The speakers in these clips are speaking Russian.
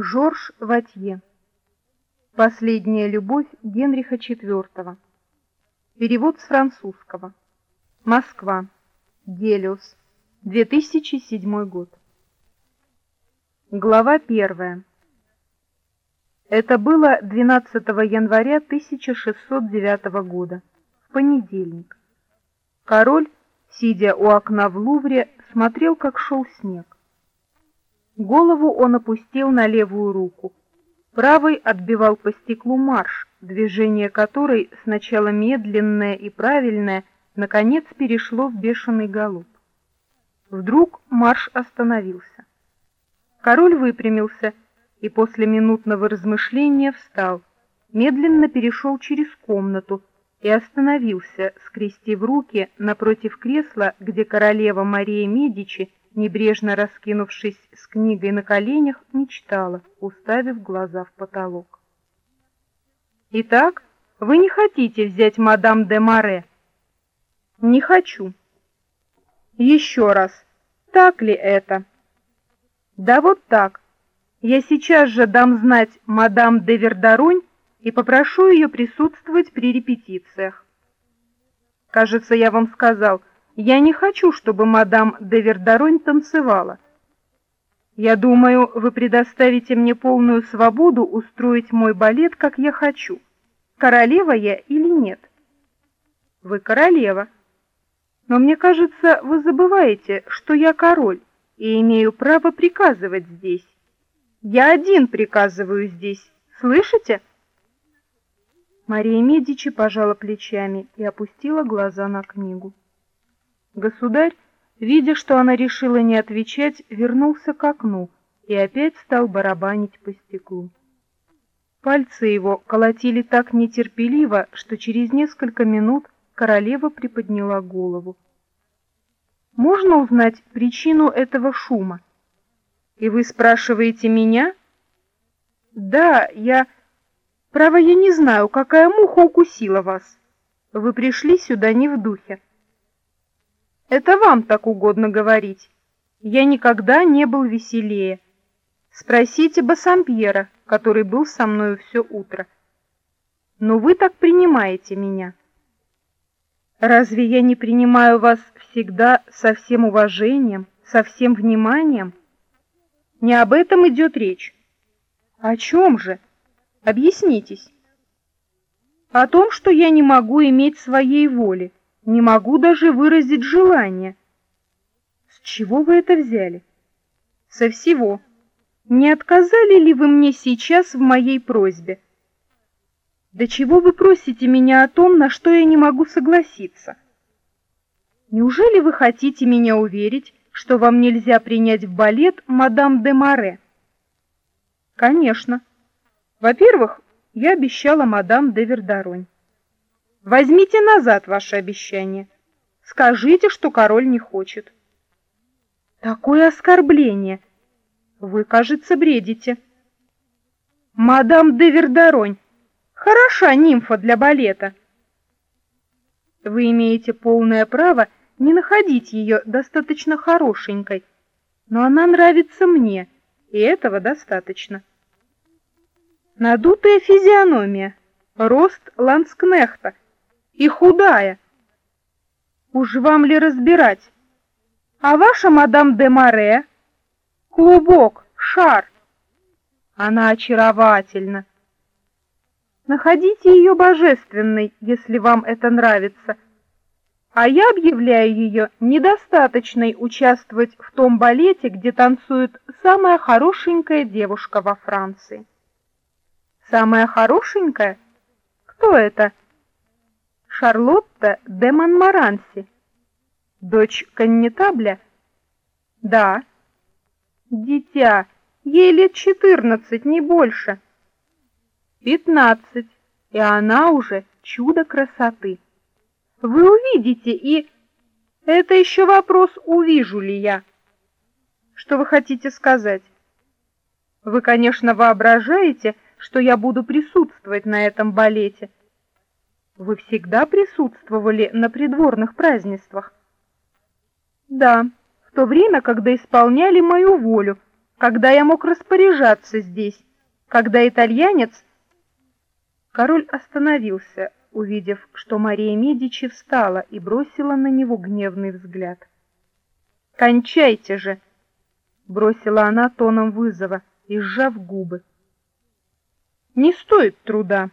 Жорж Ватье. Последняя любовь Генриха IV. Перевод с французского. Москва. Гелиос. 2007 год. Глава 1. Это было 12 января 1609 года, в понедельник. Король, сидя у окна в Лувре, смотрел, как шел снег. Голову он опустил на левую руку. Правой отбивал по стеклу марш, движение которой, сначала медленное и правильное, наконец перешло в бешеный галоп. Вдруг марш остановился. Король выпрямился и после минутного размышления встал, медленно перешел через комнату и остановился, скрестив руки напротив кресла, где королева Мария Медичи, небрежно раскинувшись с книгой на коленях, мечтала, уставив глаза в потолок. Итак, вы не хотите взять мадам де Маре? Не хочу. Еще раз. Так ли это? Да вот так. Я сейчас же дам знать мадам де Вердарунь и попрошу ее присутствовать при репетициях. Кажется, я вам сказал, я не хочу, чтобы мадам де Вердарунь танцевала. Я думаю, вы предоставите мне полную свободу устроить мой балет, как я хочу. Королева я или нет? Вы королева. Но мне кажется, вы забываете, что я король и имею право приказывать здесь. Я один приказываю здесь. Слышите? Мария Медичи пожала плечами и опустила глаза на книгу. Государь, видя, что она решила не отвечать, вернулся к окну и опять стал барабанить по стеклу. Пальцы его колотили так нетерпеливо, что через несколько минут королева приподняла голову. Можно узнать причину этого шума? И вы спрашиваете меня? Да, я... Право, я не знаю, какая муха укусила вас. Вы пришли сюда не в духе. Это вам так угодно говорить. Я никогда не был веселее. Спросите Бассампьера, который был со мною все утро. Но вы так принимаете меня. Разве я не принимаю вас всегда со всем уважением, со всем вниманием? Не об этом идет речь. О чем же? Объяснитесь. О том, что я не могу иметь своей воли, не могу даже выразить желание. С чего вы это взяли? Со всего. Не отказали ли вы мне сейчас в моей просьбе? Да чего вы просите меня о том, на что я не могу согласиться? Неужели вы хотите меня уверить, что вам нельзя принять в балет мадам де Маре. Конечно. Во-первых, я обещала мадам де Вердаронь. Возьмите назад ваше обещание. Скажите, что король не хочет. Такое оскорбление. Вы, кажется, бредите. Мадам де Вердаронь, хороша нимфа для балета. Вы имеете полное право не находить ее достаточно хорошенькой, но она нравится мне, и этого достаточно. Надутая физиономия, рост ланскнехта и худая. Уж вам ли разбирать? А ваша мадам де Маре? Клубок, шар. Она очаровательна. Находите ее божественной, если вам это нравится — а я объявляю ее недостаточной участвовать в том балете, где танцует самая хорошенькая девушка во Франции. Самая хорошенькая? Кто это? Шарлотта де Монмаранси. Дочь коннетабля? Да. Дитя, ей лет четырнадцать, не больше. Пятнадцать, и она уже чудо красоты. Вы увидите, и... Это еще вопрос, увижу ли я. Что вы хотите сказать? Вы, конечно, воображаете, что я буду присутствовать на этом балете. Вы всегда присутствовали на придворных празднествах? Да, в то время, когда исполняли мою волю, когда я мог распоряжаться здесь, когда итальянец...» Король остановился, увидев, что Мария Медичи встала и бросила на него гневный взгляд. «Кончайте же!» — бросила она тоном вызова и сжав губы. «Не стоит труда!»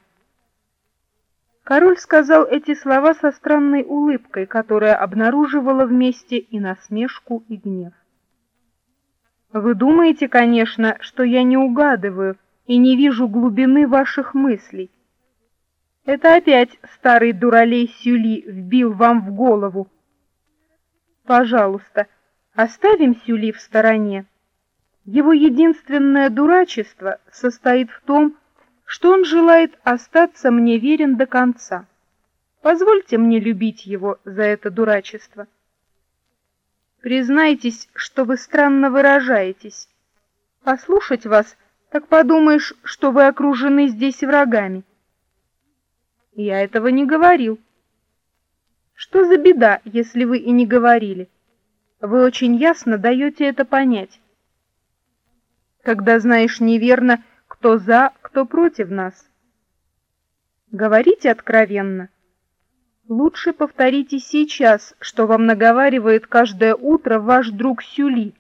Король сказал эти слова со странной улыбкой, которая обнаруживала вместе и насмешку, и гнев. Вы думаете, конечно, что я не угадываю и не вижу глубины ваших мыслей. Это опять старый дуралей Сюли вбил вам в голову. Пожалуйста, оставим Сюли в стороне. Его единственное дурачество состоит в том, что он желает остаться мне верен до конца. Позвольте мне любить его за это дурачество. Признайтесь, что вы странно выражаетесь. Послушать вас, так подумаешь, что вы окружены здесь врагами. Я этого не говорил. Что за беда, если вы и не говорили? Вы очень ясно даете это понять. Когда знаешь неверно, кто за, кто против нас. Говорите откровенно. Лучше повторите сейчас, что вам наговаривает каждое утро ваш друг Сюли,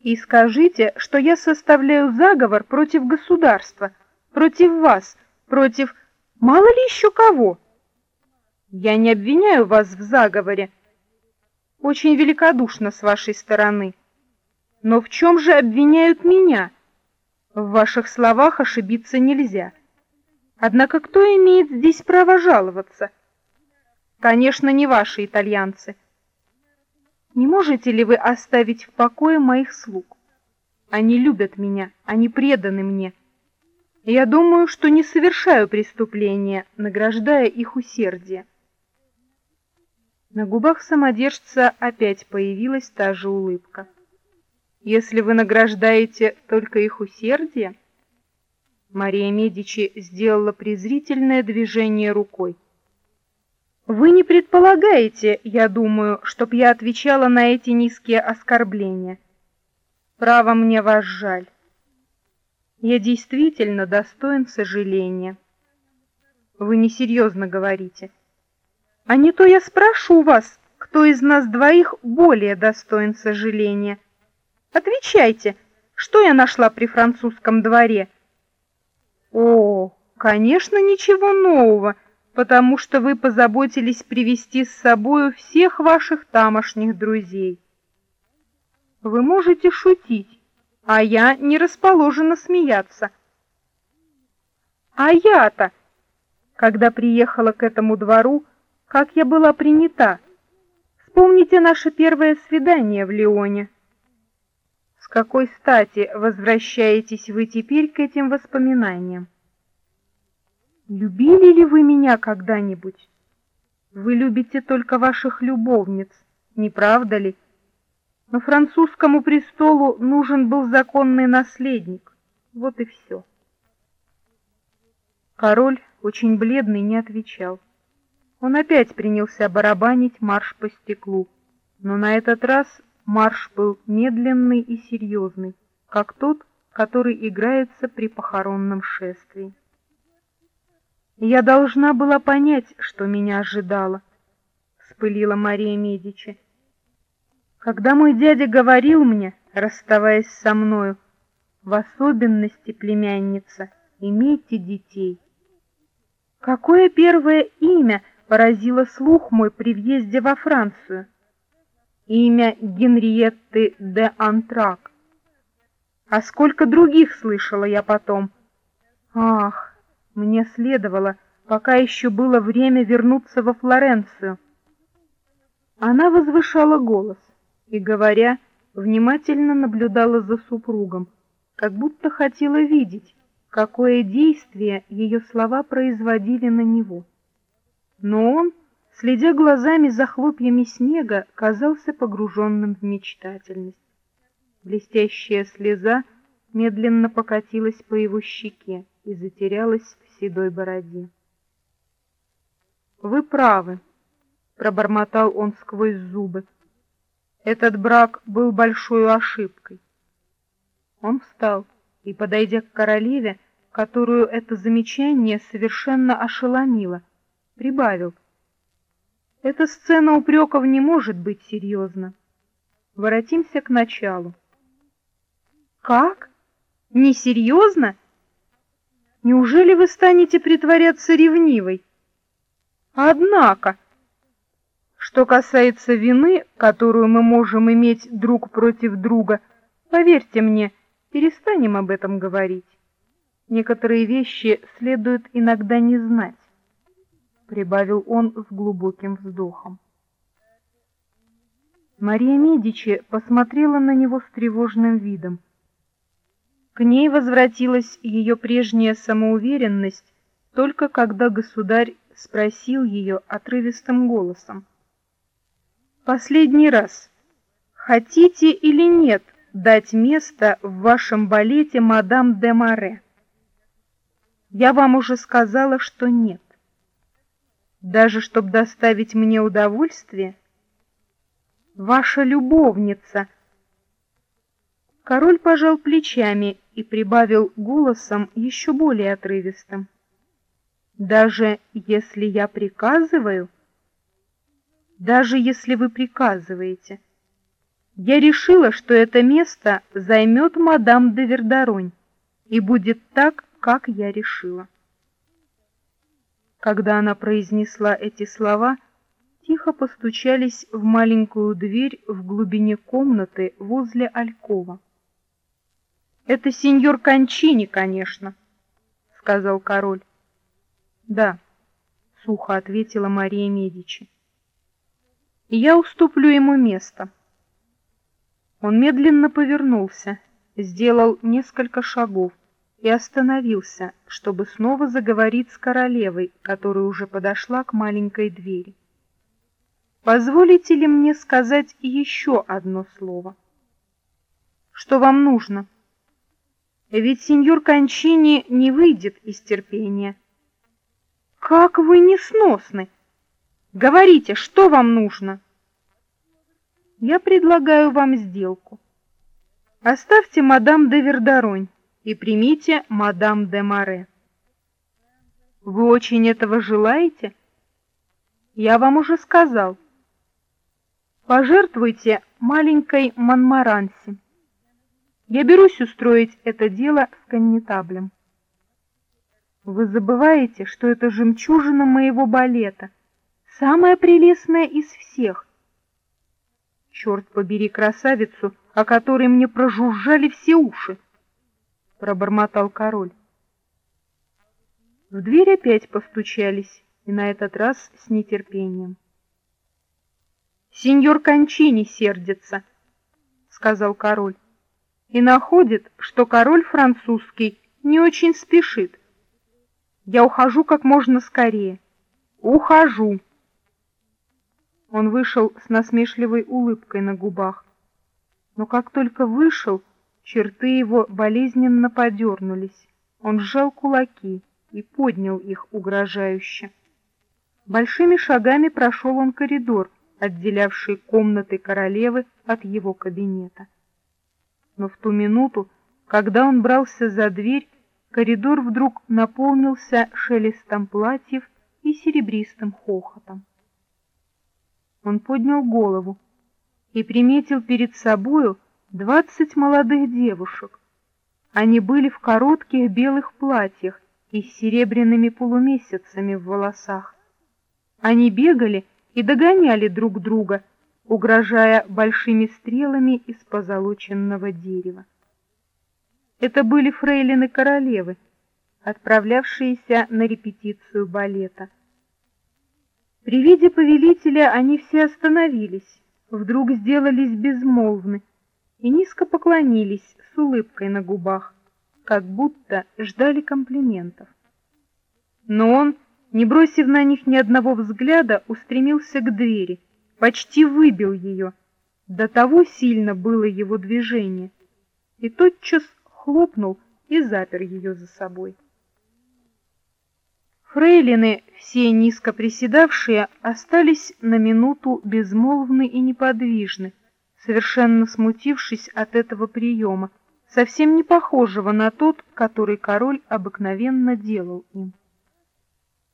и скажите, что я составляю заговор против государства, против вас, против мало ли еще кого. Я не обвиняю вас в заговоре. Очень великодушно с вашей стороны. Но в чем же обвиняют меня? В ваших словах ошибиться нельзя. Однако кто имеет здесь право жаловаться? Конечно, не ваши итальянцы. Не можете ли вы оставить в покое моих слуг? Они любят меня, они преданы мне. Я думаю, что не совершаю преступления, награждая их усердие. На губах самодержца опять появилась та же улыбка если вы награждаете только их усердие? Мария Медичи сделала презрительное движение рукой. Вы не предполагаете, я думаю, чтоб я отвечала на эти низкие оскорбления. Право мне вас жаль. Я действительно достоин сожаления. Вы несерьезно говорите. А не то я спрошу вас, кто из нас двоих более достоин сожаления. Отвечайте, что я нашла при французском дворе? О, конечно, ничего нового, потому что вы позаботились привести с собою всех ваших тамошних друзей. Вы можете шутить, а я не расположена смеяться. А я-то, когда приехала к этому двору, как я была принята. Вспомните наше первое свидание в Лионе. С какой стати возвращаетесь вы теперь к этим воспоминаниям? Любили ли вы меня когда-нибудь? Вы любите только ваших любовниц, не правда ли? Но французскому престолу нужен был законный наследник. Вот и все. Король, очень бледный, не отвечал. Он опять принялся барабанить марш по стеклу, но на этот раз Марш был медленный и серьезный, как тот, который играется при похоронном шествии. Я должна была понять, что меня ожидало, вспылила Мария Медичи. Когда мой дядя говорил мне, расставаясь со мною, в особенности, племянница, имейте детей. Какое первое имя поразило слух мой при въезде во Францию? Имя Генриетты де Антрак. А сколько других слышала я потом. Ах, мне следовало, пока еще было время вернуться во Флоренцию. Она возвышала голос и, говоря, внимательно наблюдала за супругом, как будто хотела видеть, какое действие ее слова производили на него. Но он следя глазами за хлопьями снега, казался погруженным в мечтательность. Блестящая слеза медленно покатилась по его щеке и затерялась в седой бороде. Вы правы, пробормотал он сквозь зубы. Этот брак был большой ошибкой. Он встал и, подойдя к королеве, которую это замечание совершенно ошеломило, прибавил: "Эта сцена упреков не может быть серьезна. Воротимся к началу". "Как? Несерьезно? Неужели вы станете притворяться ревнивой? Однако, что касается вины, которую мы можем иметь друг против друга, поверьте мне, перестанем об этом говорить. Некоторые вещи следует иногда не знать, прибавил он с глубоким вздохом. Мария Медичи посмотрела на него с тревожным видом. К ней возвратилась ее прежняя самоуверенность только когда государь спросил ее отрывистым голосом: "Последний раз. Хотите или нет дать место в вашем балете мадам де Маре?" Я вам уже сказала, что нет. Даже чтобы доставить мне удовольствие, ваша любовница. Король пожал плечами и прибавил голосом еще более отрывистым. Даже если я приказываю, даже если вы приказываете, я решила, что это место займет мадам де Вердаронь, и будет так, как я решила. Когда она произнесла эти слова, тихо постучались в маленькую дверь в глубине комнаты возле алькова. Это сеньор Кончини, конечно, сказал король. Да, сухо ответила Мария Медичи. Я уступлю ему место. Он медленно повернулся, сделал несколько шагов и остановился, чтобы снова заговорить с королевой, которая уже подошла к маленькой двери. Позволите ли мне сказать еще одно слово? Что вам нужно? Ведь сеньор Кончини не выйдет из терпения. Как вы несносны! Говорите, что вам нужно? Я предлагаю вам сделку. Оставьте мадам де Вердаронь и примите мадам де Маре. Вы очень этого желаете? Я вам уже сказал. Пожертвуйте маленькой Монмаранси. Я берусь устроить это дело с коннетаблем. Вы забываете, что это жемчужина моего балета, самая прелестная из всех. Черт побери красавицу, о которой мне прожужжали все уши пробормотал король. В дверь опять постучались, и на этот раз с нетерпением. Сеньор Кончини сердится, сказал король. И находит, что король французский не очень спешит. Я ухожу как можно скорее. Ухожу. Он вышел с насмешливой улыбкой на губах. Но как только вышел, Черты его болезненно подернулись. Он сжал кулаки и поднял их угрожающе. Большими шагами прошел он коридор, отделявший комнаты королевы от его кабинета. Но в ту минуту, когда он брался за дверь, коридор вдруг наполнился шелестом платьев и серебристым хохотом. Он поднял голову и приметил перед собою двадцать молодых девушек. Они были в коротких белых платьях и с серебряными полумесяцами в волосах. Они бегали и догоняли друг друга, угрожая большими стрелами из позолоченного дерева. Это были фрейлины королевы, отправлявшиеся на репетицию балета. При виде повелителя они все остановились, вдруг сделались безмолвны и низко поклонились с улыбкой на губах, как будто ждали комплиментов. Но он, не бросив на них ни одного взгляда, устремился к двери, почти выбил ее. До того сильно было его движение, и тотчас хлопнул и запер ее за собой. Фрейлины, все низко приседавшие, остались на минуту безмолвны и неподвижны, совершенно смутившись от этого приема, совсем не похожего на тот, который король обыкновенно делал им.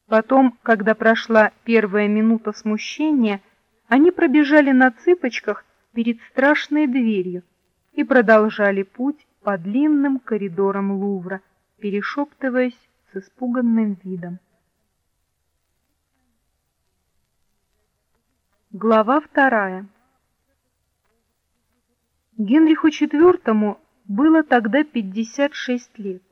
Потом, когда прошла первая минута смущения, они пробежали на цыпочках перед страшной дверью и продолжали путь по длинным коридорам Лувра, перешептываясь с испуганным видом. Глава вторая. Генриху IV было тогда 56 лет.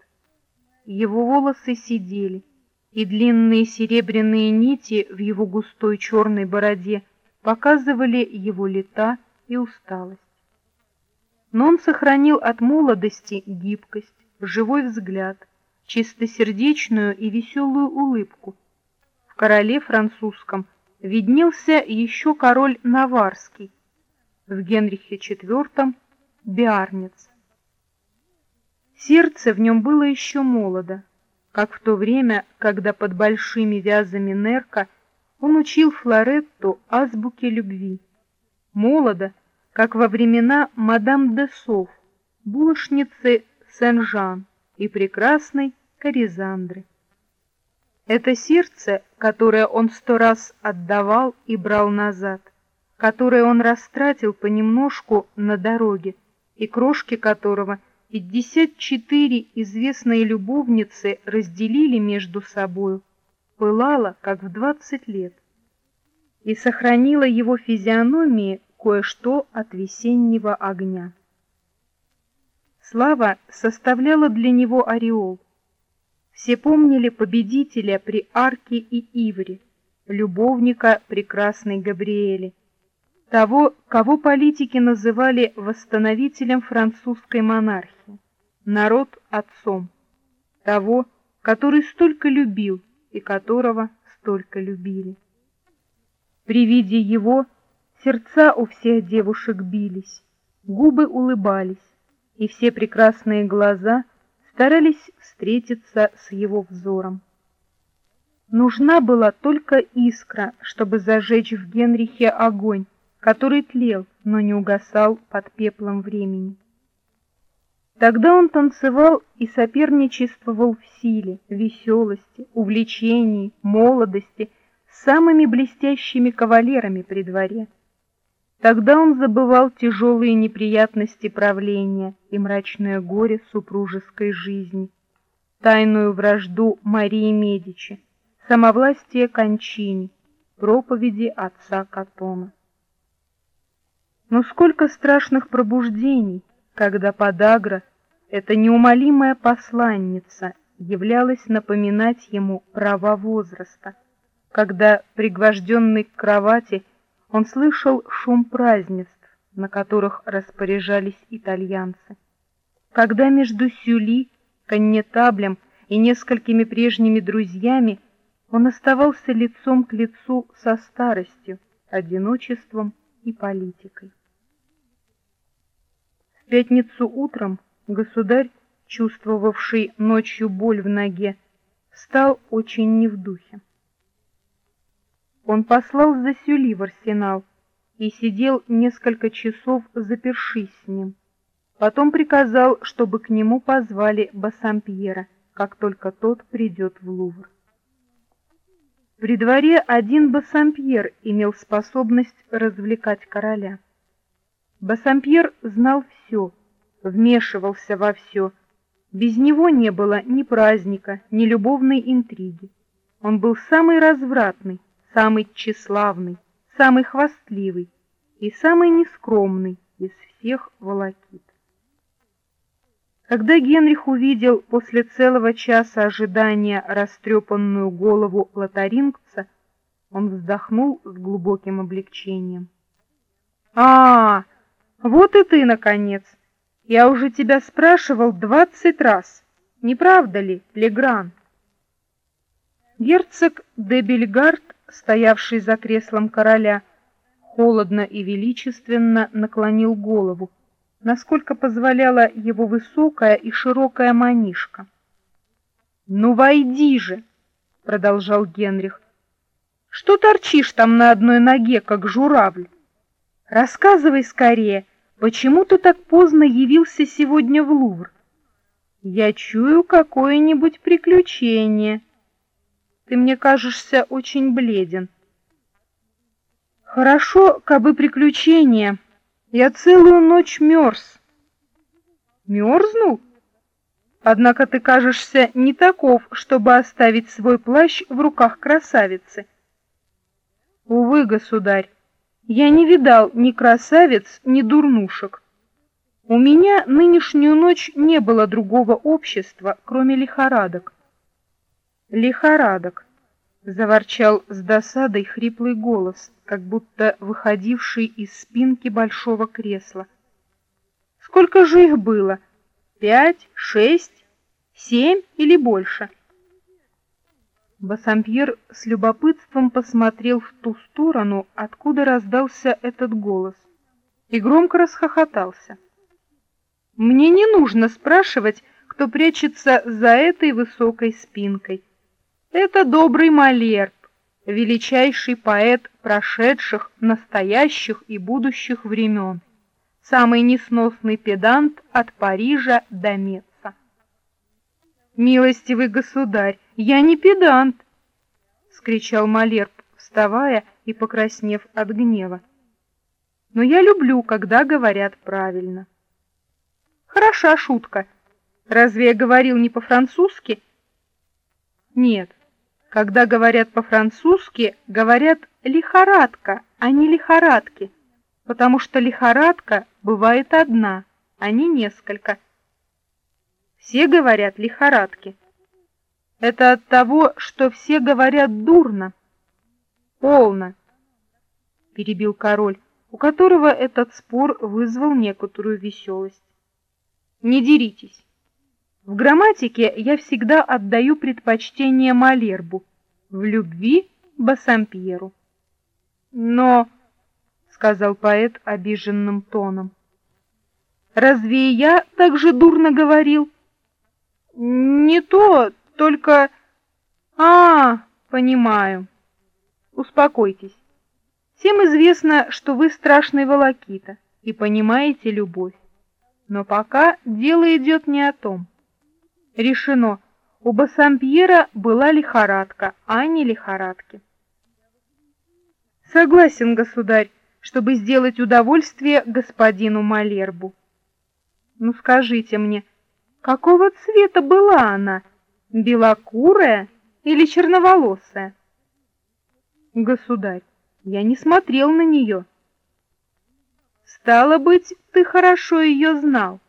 Его волосы сидели, и длинные серебряные нити в его густой черной бороде показывали его лета и усталость. Но он сохранил от молодости гибкость, живой взгляд, чистосердечную и веселую улыбку. В короле французском виднелся еще король Наварский, в Генрихе IV Биарнец. Сердце в нем было еще молодо, как в то время, когда под большими вязами Нерка он учил Флоретту азбуке любви. Молодо, как во времена мадам де Соф, булочницы Сен-Жан и прекрасной Коризандры. Это сердце, которое он сто раз отдавал и брал назад, которое он растратил понемножку на дороге, и крошки которого пятьдесят четыре известные любовницы разделили между собою, пылало, как в двадцать лет, и сохранило его физиономии кое-что от весеннего огня. Слава составляла для него ореол — все помнили победителя при Арке и Ивре, любовника прекрасной Габриэли, того, кого политики называли восстановителем французской монархии, народ отцом, того, который столько любил и которого столько любили. При виде его сердца у всех девушек бились, губы улыбались, и все прекрасные глаза старались встретиться с его взором. Нужна была только искра, чтобы зажечь в Генрихе огонь, который тлел, но не угасал под пеплом времени. Тогда он танцевал и соперничествовал в силе, веселости, увлечении, молодости с самыми блестящими кавалерами при дворе. Тогда он забывал тяжелые неприятности правления и мрачное горе супружеской жизни, тайную вражду Марии Медичи, самовластие Кончини, проповеди отца Катона. Но сколько страшных пробуждений, когда подагра, эта неумолимая посланница, являлась напоминать ему права возраста, когда, пригвожденный к кровати, он слышал шум празднеств, на которых распоряжались итальянцы. Когда между Сюли, Коннетаблем и несколькими прежними друзьями он оставался лицом к лицу со старостью, одиночеством и политикой. Пятницу утром государь, чувствовавший ночью боль в ноге, стал очень не в духе. Он послал за Сюли в арсенал и сидел несколько часов, запершись с ним. Потом приказал, чтобы к нему позвали Бассампьера, как только тот придет в Лувр. При дворе один Бассампьер имел способность развлекать короля. Бассампьер знал все, вмешивался во все. Без него не было ни праздника, ни любовной интриги. Он был самый развратный, самый тщеславный, самый хвастливый и самый нескромный из всех волокит. Когда Генрих увидел после целого часа ожидания растрепанную голову лотарингца, он вздохнул с глубоким облегчением. «А, вот и ты, наконец! Я уже тебя спрашивал двадцать раз, не правда ли, Легран?» Герцог де Бельгард стоявший за креслом короля, холодно и величественно наклонил голову, насколько позволяла его высокая и широкая манишка. «Ну, войди же!» — продолжал Генрих. «Что торчишь там на одной ноге, как журавль? Рассказывай скорее, почему ты так поздно явился сегодня в Лувр? Я чую какое-нибудь приключение. Ты мне кажешься очень бледен. Хорошо, кабы приключение. Я целую ночь мерз. Мерзнул? Однако ты кажешься не таков, чтобы оставить свой плащ в руках красавицы. Увы, государь, я не видал ни красавиц, ни дурнушек. У меня нынешнюю ночь не было другого общества, кроме лихорадок. Лихорадок, заворчал с досадой хриплый голос, как будто выходивший из спинки большого кресла. Сколько же их было? Пять, шесть, семь или больше? Бассампьер с любопытством посмотрел в ту сторону, откуда раздался этот голос, и громко расхохотался. Мне не нужно спрашивать, кто прячется за этой высокой спинкой. Это добрый Малерб, величайший поэт прошедших, настоящих и будущих времен, самый несносный педант от Парижа до Меца. Милостивый государь, я не педант, скричал Малерб, вставая и покраснев от гнева. Но я люблю, когда говорят правильно. Хороша шутка. Разве я говорил не по-французски? Нет. Когда говорят по-французски, говорят лихорадка, а не лихорадки, потому что лихорадка бывает одна, а не несколько. Все говорят лихорадки. Это от того, что все говорят дурно. Полно, перебил король, у которого этот спор вызвал некоторую веселость. Не деритесь. В грамматике я всегда отдаю предпочтение Малербу, в любви Бассампьеру. Но, сказал поэт обиженным тоном, разве я так же дурно говорил? Не то, только... А, понимаю. Успокойтесь. Всем известно, что вы страшный волокита и понимаете любовь. Но пока дело идет не о том. Решено, у Бассампьера была лихорадка, а не лихорадки. Согласен, государь, чтобы сделать удовольствие господину Малербу. Ну скажите мне, какого цвета была она? белокурая или черноволосая? Государь, я не смотрел на нее. Стало быть, ты хорошо ее знал.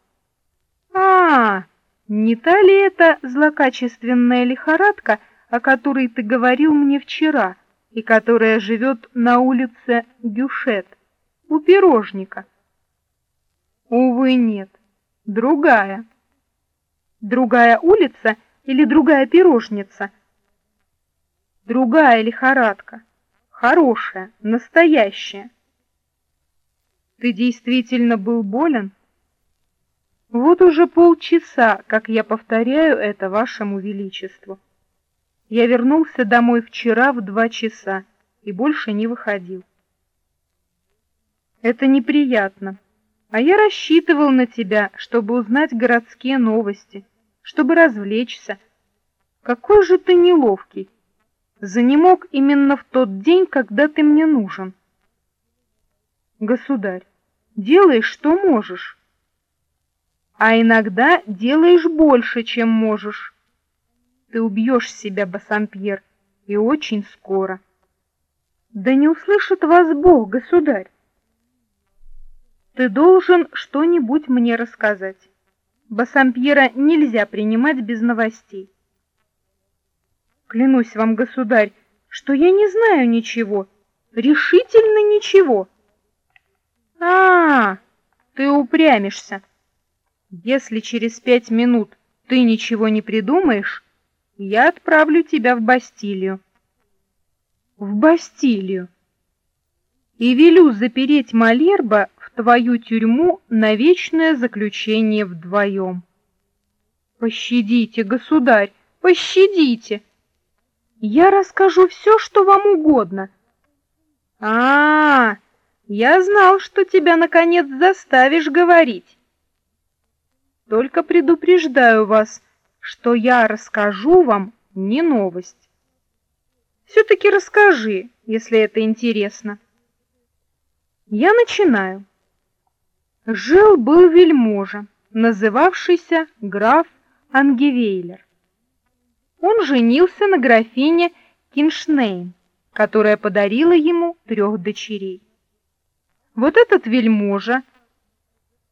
А, не та ли это злокачественная лихорадка, о которой ты говорил мне вчера, и которая живет на улице Гюшет, у пирожника? Увы, нет. Другая. Другая улица или другая пирожница? Другая лихорадка. Хорошая, настоящая. Ты действительно был болен? Вот уже полчаса, как я повторяю это вашему величеству. Я вернулся домой вчера в два часа и больше не выходил. Это неприятно. А я рассчитывал на тебя, чтобы узнать городские новости чтобы развлечься. Какой же ты неловкий. Занемог именно в тот день, когда ты мне нужен. Государь, делай, что можешь. А иногда делаешь больше, чем можешь. Ты убьешь себя, Бассампьер, и очень скоро. Да не услышит вас Бог, государь. Ты должен что-нибудь мне рассказать. Бассампьера нельзя принимать без новостей. Клянусь вам, государь, что я не знаю ничего, решительно ничего. А, -а, -а ты упрямишься. Если через пять минут ты ничего не придумаешь, я отправлю тебя в Бастилию. В Бастилию. И велю запереть Малерба твою тюрьму на вечное заключение вдвоем. Пощадите, государь, пощадите. Я расскажу все, что вам угодно. А, -а, -а Я знал, что тебя наконец заставишь говорить. Только предупреждаю вас, что я расскажу вам не новость. Все-таки расскажи, если это интересно. Я начинаю. Жил-был вельможа, называвшийся граф Ангевейлер. Он женился на графине Киншнейм, которая подарила ему трех дочерей. Вот этот вельможа...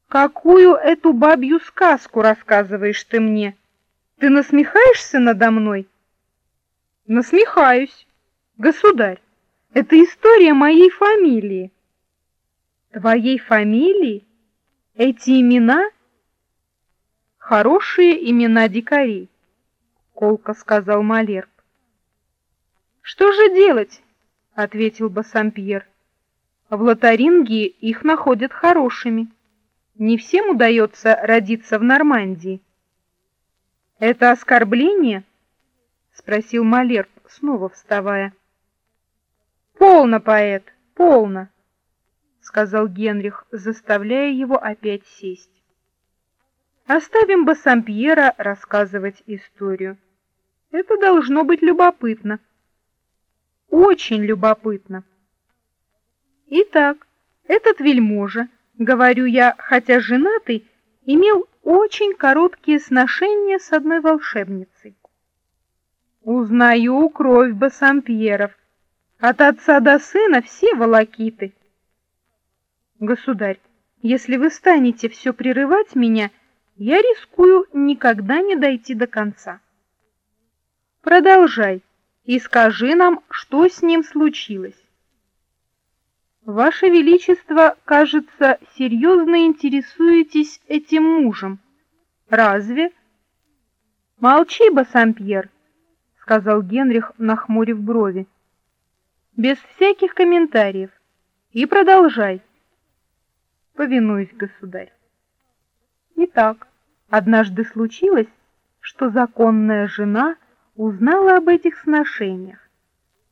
Какую эту бабью сказку рассказываешь ты мне? Ты насмехаешься надо мной? Насмехаюсь. Государь, это история моей фамилии. Твоей фамилии? Эти имена? Хорошие имена дикарей, колко сказал Малерб. Что же делать? ответил Бассампьер. В Лотарингии их находят хорошими. Не всем удается родиться в Нормандии. Это оскорбление? спросил Малерб, снова вставая. Полно, поэт, полно, сказал Генрих, заставляя его опять сесть. Оставим Бассампьера рассказывать историю. Это должно быть любопытно. Очень любопытно. Итак, этот вельможа, говорю я, хотя женатый, имел очень короткие сношения с одной волшебницей. Узнаю кровь Бассампьеров. От отца до сына все волокиты. Государь, если вы станете все прерывать меня, я рискую никогда не дойти до конца. Продолжай и скажи нам, что с ним случилось. Ваше величество, кажется, серьезно интересуетесь этим мужем. Разве? Молчи, Бассампьер, сказал Генрих, нахмурив брови. Без всяких комментариев. И продолжай. Повинуюсь, государь. Итак, однажды случилось, что законная жена узнала об этих сношениях.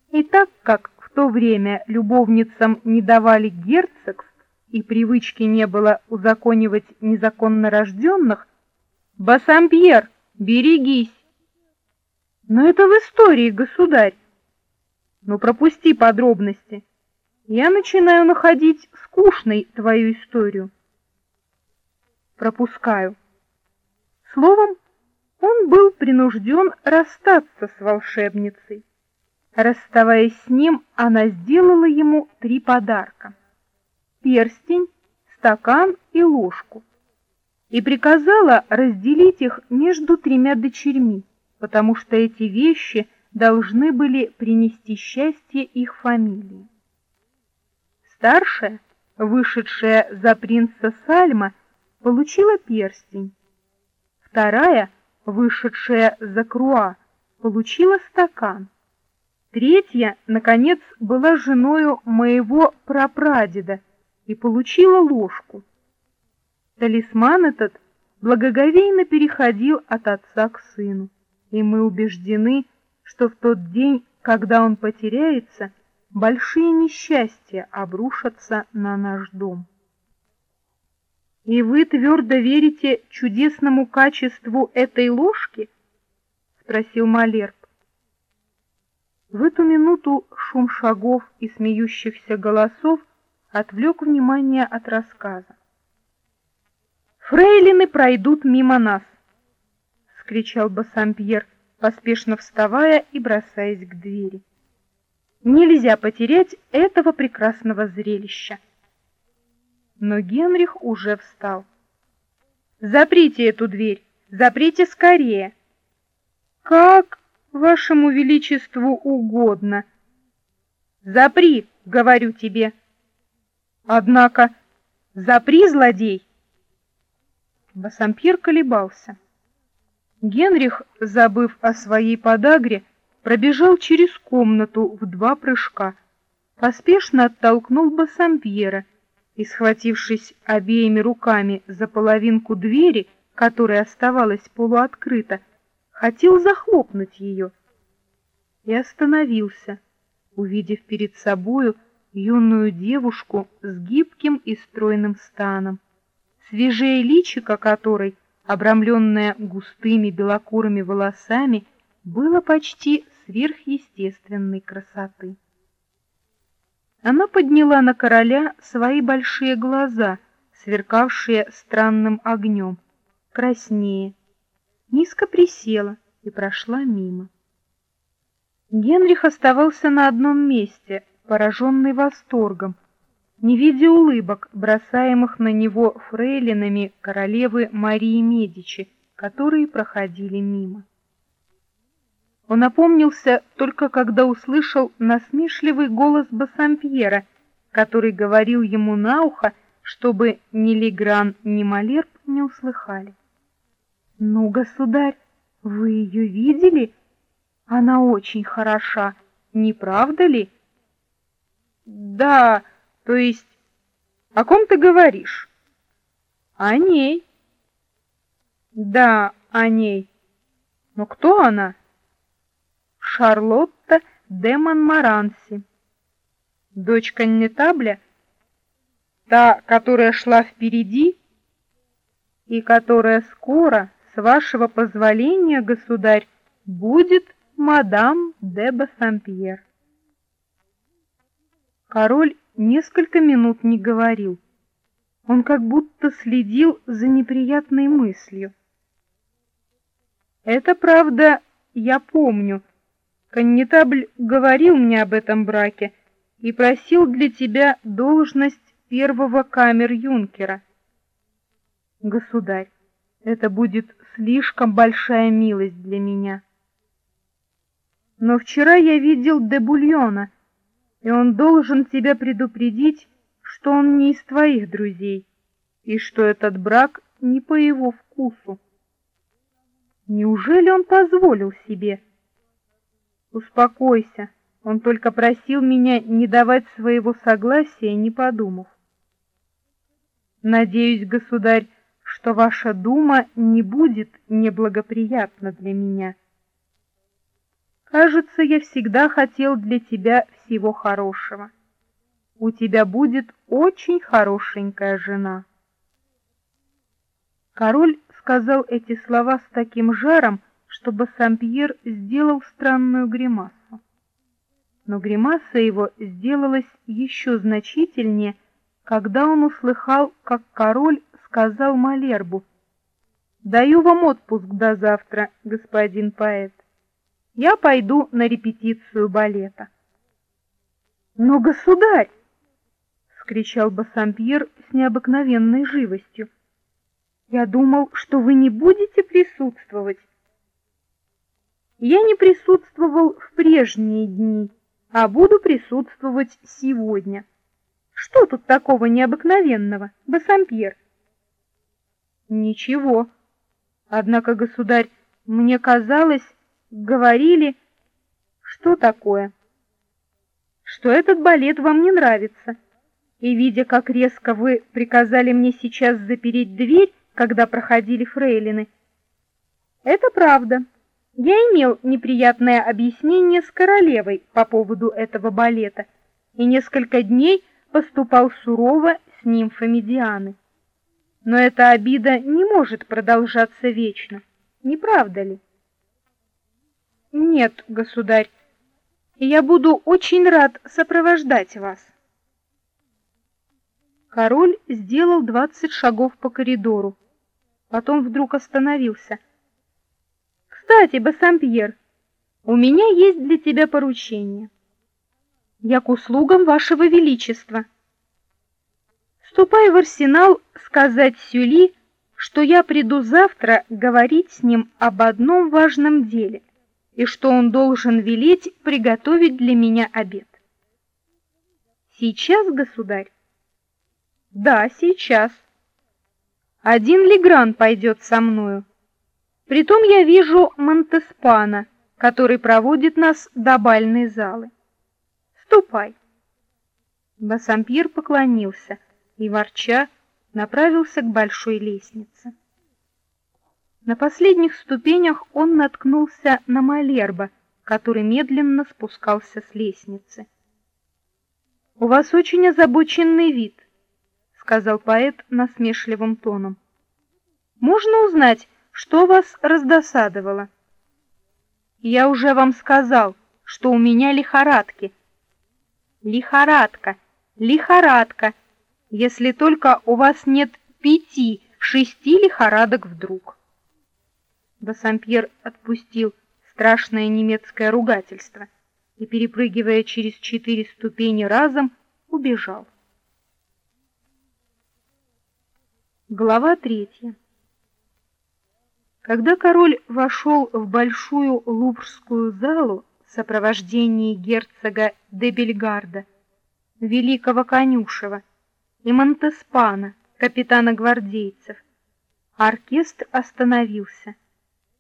И так как в то время любовницам не давали герцогств и привычки не было узаконивать незаконно рожденных, Бассампьер, берегись. Но это в истории, государь. Ну пропусти подробности. Я начинаю находить скучной твою историю. Пропускаю. Словом, он был принужден расстаться с волшебницей. Расставаясь с ним, она сделала ему три подарка: перстень, стакан и ложку. И приказала разделить их между тремя дочерьми, потому что эти вещи должны были принести счастье их фамилии. Старшая, вышедшая за принца Сальма, получила перстень. Вторая, вышедшая за Круа, получила стакан. Третья, наконец, была женою моего прапрадеда и получила ложку. Талисман этот благоговейно переходил от отца к сыну, и мы убеждены, что в тот день, когда он потеряется, большие несчастья обрушатся на наш дом. И вы твердо верите чудесному качеству этой ложки? спросил Малерб. В эту минуту шум шагов и смеющихся голосов отвлек внимание от рассказа. Фрейлины пройдут мимо нас, скричал Бассампьер, поспешно вставая и бросаясь к двери. Нельзя потерять этого прекрасного зрелища. Но Генрих уже встал. Заприте эту дверь, заприте скорее. Как вашему величеству угодно. Запри, говорю тебе. Однако, запри, злодей. Бассампьер колебался. Генрих, забыв о своей подагре, пробежал через комнату в два прыжка, поспешно оттолкнул Бассампьера и, схватившись обеими руками за половинку двери, которая оставалась полуоткрыта, хотел захлопнуть ее и остановился, увидев перед собою юную девушку с гибким и стройным станом, свежее личико которой, обрамленное густыми белокурыми волосами, было почти сверхъестественной красоты. Она подняла на короля свои большие глаза, сверкавшие странным огнем, краснее, низко присела и прошла мимо. Генрих оставался на одном месте, пораженный восторгом, не видя улыбок, бросаемых на него фрейлинами королевы Марии Медичи, которые проходили мимо. Он опомнился только когда услышал насмешливый голос Бассампьера, который говорил ему на ухо, чтобы ни Легран, ни Малерб не услыхали. «Ну, государь, вы ее видели? Она очень хороша, не правда ли?» «Да, то есть... О ком ты говоришь?» «О ней». «Да, о ней. Но кто она?» Шарлотта де Монмаранси. Дочь коннетабля, та, которая шла впереди и которая скоро, с вашего позволения, государь, будет мадам де Бассампьер. Король несколько минут не говорил. Он как будто следил за неприятной мыслью. Это правда, я помню, Коннетабль говорил мне об этом браке и просил для тебя должность первого камер-юнкера. Государь, это будет слишком большая милость для меня. Но вчера я видел де Бульона, и он должен тебя предупредить, что он не из твоих друзей, и что этот брак не по его вкусу. Неужели он позволил себе Успокойся. Он только просил меня не давать своего согласия, не подумав. Надеюсь, государь, что ваша дума не будет неблагоприятна для меня. Кажется, я всегда хотел для тебя всего хорошего. У тебя будет очень хорошенькая жена. Король сказал эти слова с таким жаром, чтобы Сам-Пьер сделал странную гримасу. Но гримаса его сделалась еще значительнее, когда он услыхал, как король сказал Малербу: "Даю вам отпуск до завтра, господин поэт. Я пойду на репетицию балета". "Но, государь!" вскричал Бассампьер с необыкновенной живостью. "Я думал, что вы не будете присутствовать. Я не присутствовал в прежние дни, а буду присутствовать сегодня. Что тут такого необыкновенного, Бассампьер? Ничего. Однако, государь, мне казалось, говорили, что такое? Что этот балет вам не нравится. И видя, как резко вы приказали мне сейчас запереть дверь, когда проходили фрейлины, это правда. Я имел неприятное объяснение с королевой по поводу этого балета и несколько дней поступал сурово с нимфами Дианы. Но эта обида не может продолжаться вечно, не правда ли? Нет, государь. Я буду очень рад сопровождать вас. Король сделал двадцать шагов по коридору, потом вдруг остановился. Кстати, Бассампьер, у меня есть для тебя поручение. Я к услугам вашего величества. Ступай в арсенал сказать Сюли, что я приду завтра говорить с ним об одном важном деле и что он должен велеть приготовить для меня обед. Сейчас, государь? Да, сейчас. Один Легран пойдет со мною. Притом я вижу Монтеспана, который проводит нас до бальной залы. Ступай. Бассампьер поклонился и ворча направился к большой лестнице. На последних ступенях он наткнулся на Малерба, который медленно спускался с лестницы. У вас очень озабоченный вид, сказал поэт насмешливым тоном. Можно узнать, что вас раздосадовало? Я уже вам сказал, что у меня лихорадки. Лихорадка, лихорадка. Если только у вас нет пяти, шести лихорадок вдруг. Бассампьер отпустил страшное немецкое ругательство и, перепрыгивая через четыре ступени разом, убежал. Глава третья. Когда король вошел в большую луврскую залу в сопровождении герцога де Бельгарда, великого конюшева и Монтеспана, капитана гвардейцев, оркестр остановился.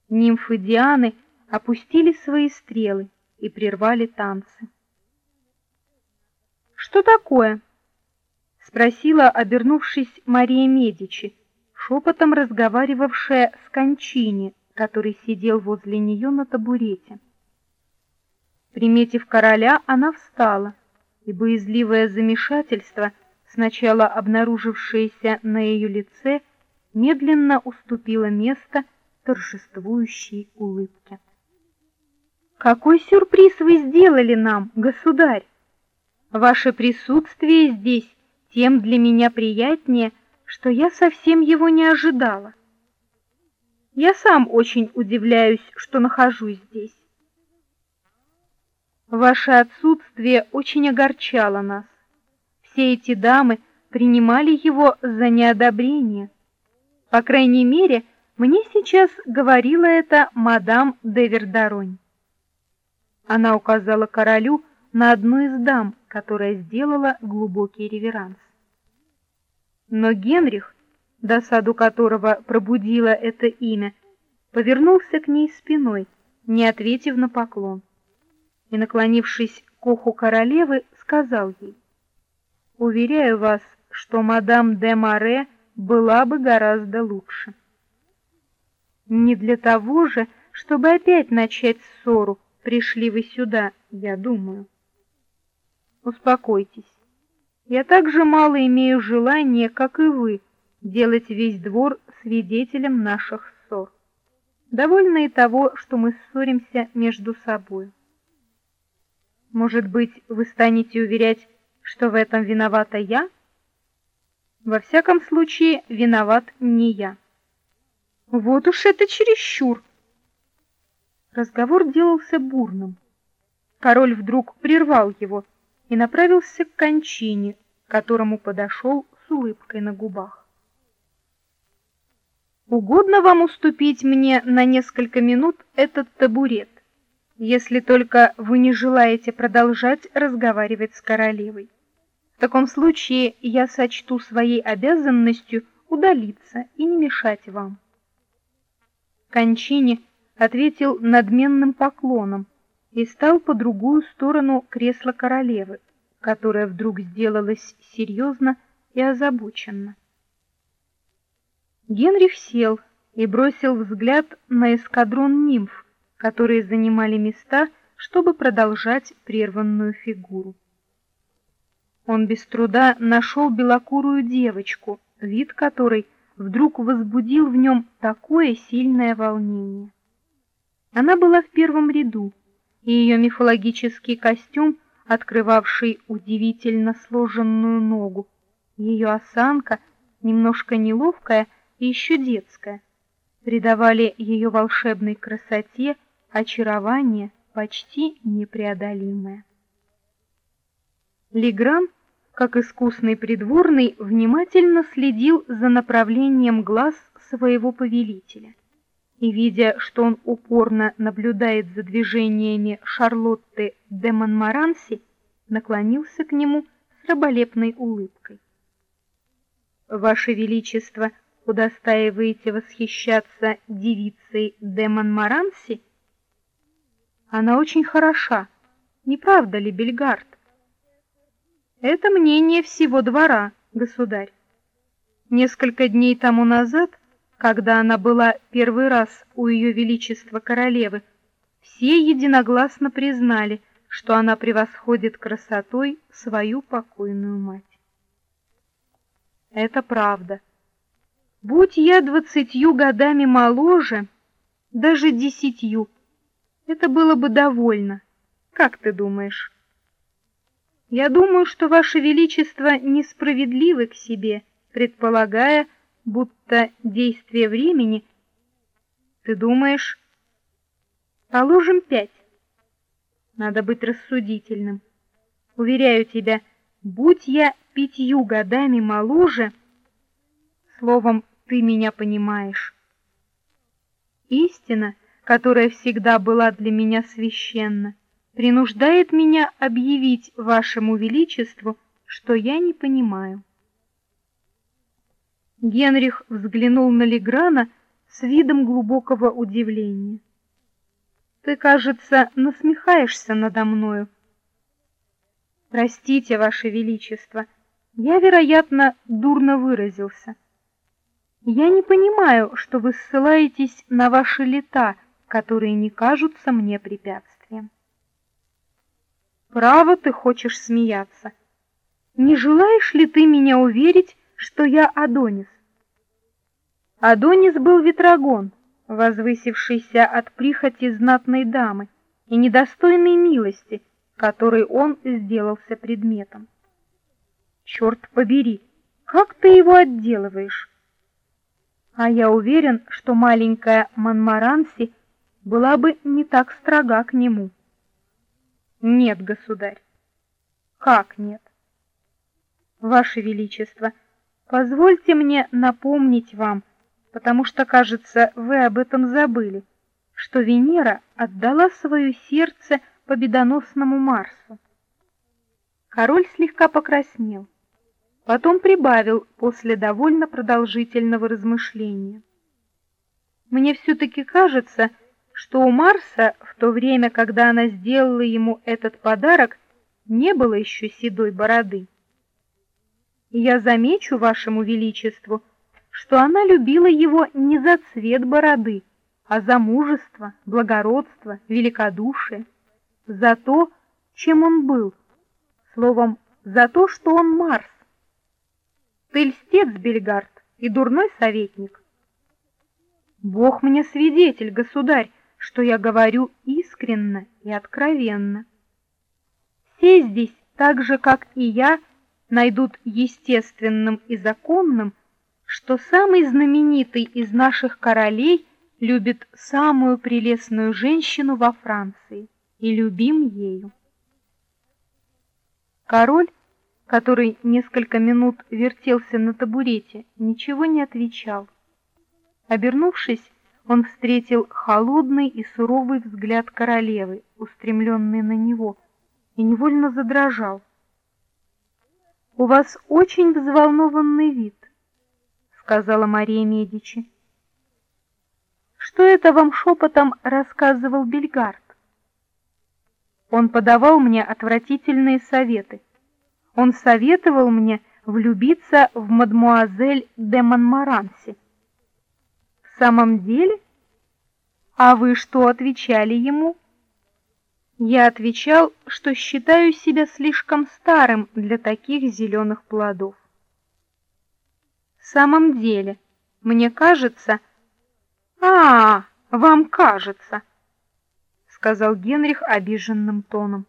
Нимфы Дианы опустили свои стрелы и прервали танцы. Что такое? спросила, обернувшись Мария Медичи, шепотом разговаривавшая с Кончини, который сидел возле нее на табурете. Приметив короля, она встала, и боязливое замешательство, сначала обнаружившееся на ее лице, медленно уступило место торжествующей улыбке. Какой сюрприз вы сделали нам, государь? Ваше присутствие здесь тем для меня приятнее, что я совсем его не ожидала. Я сам очень удивляюсь, что нахожусь здесь. Ваше отсутствие очень огорчало нас. Все эти дамы принимали его за неодобрение. По крайней мере, мне сейчас говорила это мадам де Вердаронь. Она указала королю на одну из дам, которая сделала глубокий реверанс. Но Генрих, досаду которого пробудило это имя, повернулся к ней спиной, не ответив на поклон. И наклонившись к уху королевы, сказал ей: "Уверяю вас, что мадам де Маре была бы гораздо лучше. Не для того же, чтобы опять начать ссору, пришли вы сюда, я думаю. Успокойтесь. Я так же мало имею желания, как и вы, делать весь двор свидетелем наших ссор. Довольно и того, что мы ссоримся между собой. Может быть, вы станете уверять, что в этом виновата я? Во всяком случае, виноват не я. Вот уж это чересчур. Разговор делался бурным. Король вдруг прервал его и направился к кончине, к которому подошел с улыбкой на губах. Угодно вам уступить мне на несколько минут этот табурет, если только вы не желаете продолжать разговаривать с королевой. В таком случае я сочту своей обязанностью удалиться и не мешать вам. Кончини ответил надменным поклоном и стал по другую сторону кресла королевы, которая вдруг сделалась серьезно и озабоченно. Генрих сел и бросил взгляд на эскадрон нимф, которые занимали места, чтобы продолжать прерванную фигуру. Он без труда нашел белокурую девочку, вид которой вдруг возбудил в нем такое сильное волнение. Она была в первом ряду, и ее мифологический костюм, открывавший удивительно сложенную ногу, ее осанка, немножко неловкая и еще детская, придавали ее волшебной красоте очарование почти непреодолимое. Легран, как искусный придворный, внимательно следил за направлением глаз своего повелителя и видя, что он упорно наблюдает за движениями Шарлотты де Монмаранси, наклонился к нему с раболепной улыбкой. Ваше величество, удостаиваете восхищаться девицей де Монмаранси? Она очень хороша, не правда ли, Бельгард? Это мнение всего двора, государь. Несколько дней тому назад когда она была первый раз у ее величества королевы, все единогласно признали, что она превосходит красотой свою покойную мать. Это правда. Будь я двадцатью годами моложе, даже десятью, это было бы довольно. Как ты думаешь? Я думаю, что ваше величество несправедливы к себе, предполагая, будто действие времени Ты думаешь, положим пять. Надо быть рассудительным. Уверяю тебя, будь я пятью годами моложе, словом, ты меня понимаешь. Истина, которая всегда была для меня священна, принуждает меня объявить вашему величеству, что я не понимаю. Генрих взглянул на Леграна с видом глубокого удивления. Ты, кажется, насмехаешься надо мною. Простите, ваше величество, я, вероятно, дурно выразился. Я не понимаю, что вы ссылаетесь на ваши лета, которые не кажутся мне препятствием. Право ты хочешь смеяться. Не желаешь ли ты меня уверить, что я Адонис? Адонис был ветрогон, возвысившийся от прихоти знатной дамы и недостойной милости, которой он сделался предметом. Черт побери, как ты его отделываешь? А я уверен, что маленькая Манмаранси была бы не так строга к нему. Нет, государь. Как нет? Ваше величество, позвольте мне напомнить вам, потому что, кажется, вы об этом забыли, что Венера отдала свое сердце победоносному Марсу. Король слегка покраснел, потом прибавил после довольно продолжительного размышления. Мне все таки кажется, что у Марса в то время, когда она сделала ему этот подарок, не было еще седой бороды. Я замечу вашему величеству, что она любила его не за цвет бороды, а за мужество, благородство, великодушие, за то, чем он был, словом, за то, что он Марс. Ты льстец, Бельгард, и дурной советник. Бог мне свидетель, государь, что я говорю искренно и откровенно. Все здесь, так же как и я, найдут естественным и законным что самый знаменитый из наших королей любит самую прелестную женщину во Франции и любим ею. Король, который несколько минут вертелся на табурете, ничего не отвечал. Обернувшись, он встретил холодный и суровый взгляд королевы, устремленный на него, и невольно задрожал. У вас очень взволнованный вид сказала Мария Медичи. Что это вам шепотом рассказывал Бельгард? Он подавал мне отвратительные советы. Он советовал мне влюбиться в мадмуазель де Монмаранси. В самом деле? А вы что отвечали ему? Я отвечал, что считаю себя слишком старым для таких зеленых плодов. В самом деле, мне кажется... А, вам кажется, сказал Генрих обиженным тоном.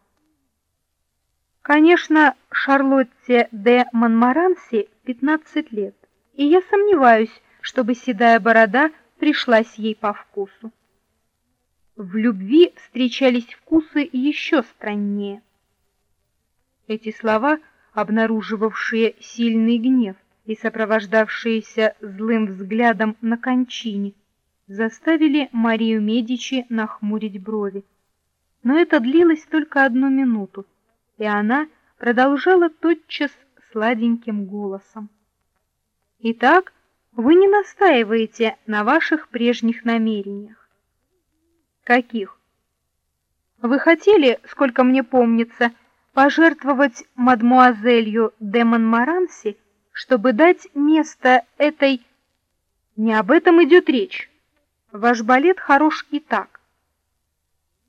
Конечно, Шарлотте де Монмаранси 15 лет, и я сомневаюсь, чтобы седая борода пришлась ей по вкусу. В любви встречались вкусы еще страннее. Эти слова, обнаруживавшие сильный гнев, и сопровождавшиеся злым взглядом на кончине, заставили Марию Медичи нахмурить брови. Но это длилось только одну минуту, и она продолжала тотчас сладеньким голосом. Итак, вы не настаиваете на ваших прежних намерениях. Каких? Вы хотели, сколько мне помнится, пожертвовать мадмуазелью де Монмаранси чтобы дать место этой Не об этом идет речь. Ваш балет хорош и так.